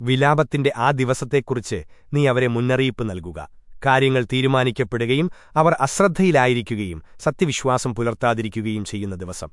വിലാപത്തിന്റെ ആ ദിവസത്തെക്കുറിച്ച് നീ അവരെ മുന്നറിയിപ്പ് നൽകുക. കാര്യങ്ങൾ തീരുമാനിക്കപ്പെടുകയും അവർ അശ്രദ്ധയിലായിരിക്കുകയും സത്യവിശ്വാസം പുലർത്താതിരിക്കുകയും ചെയ്യുന്ന ദിവസം.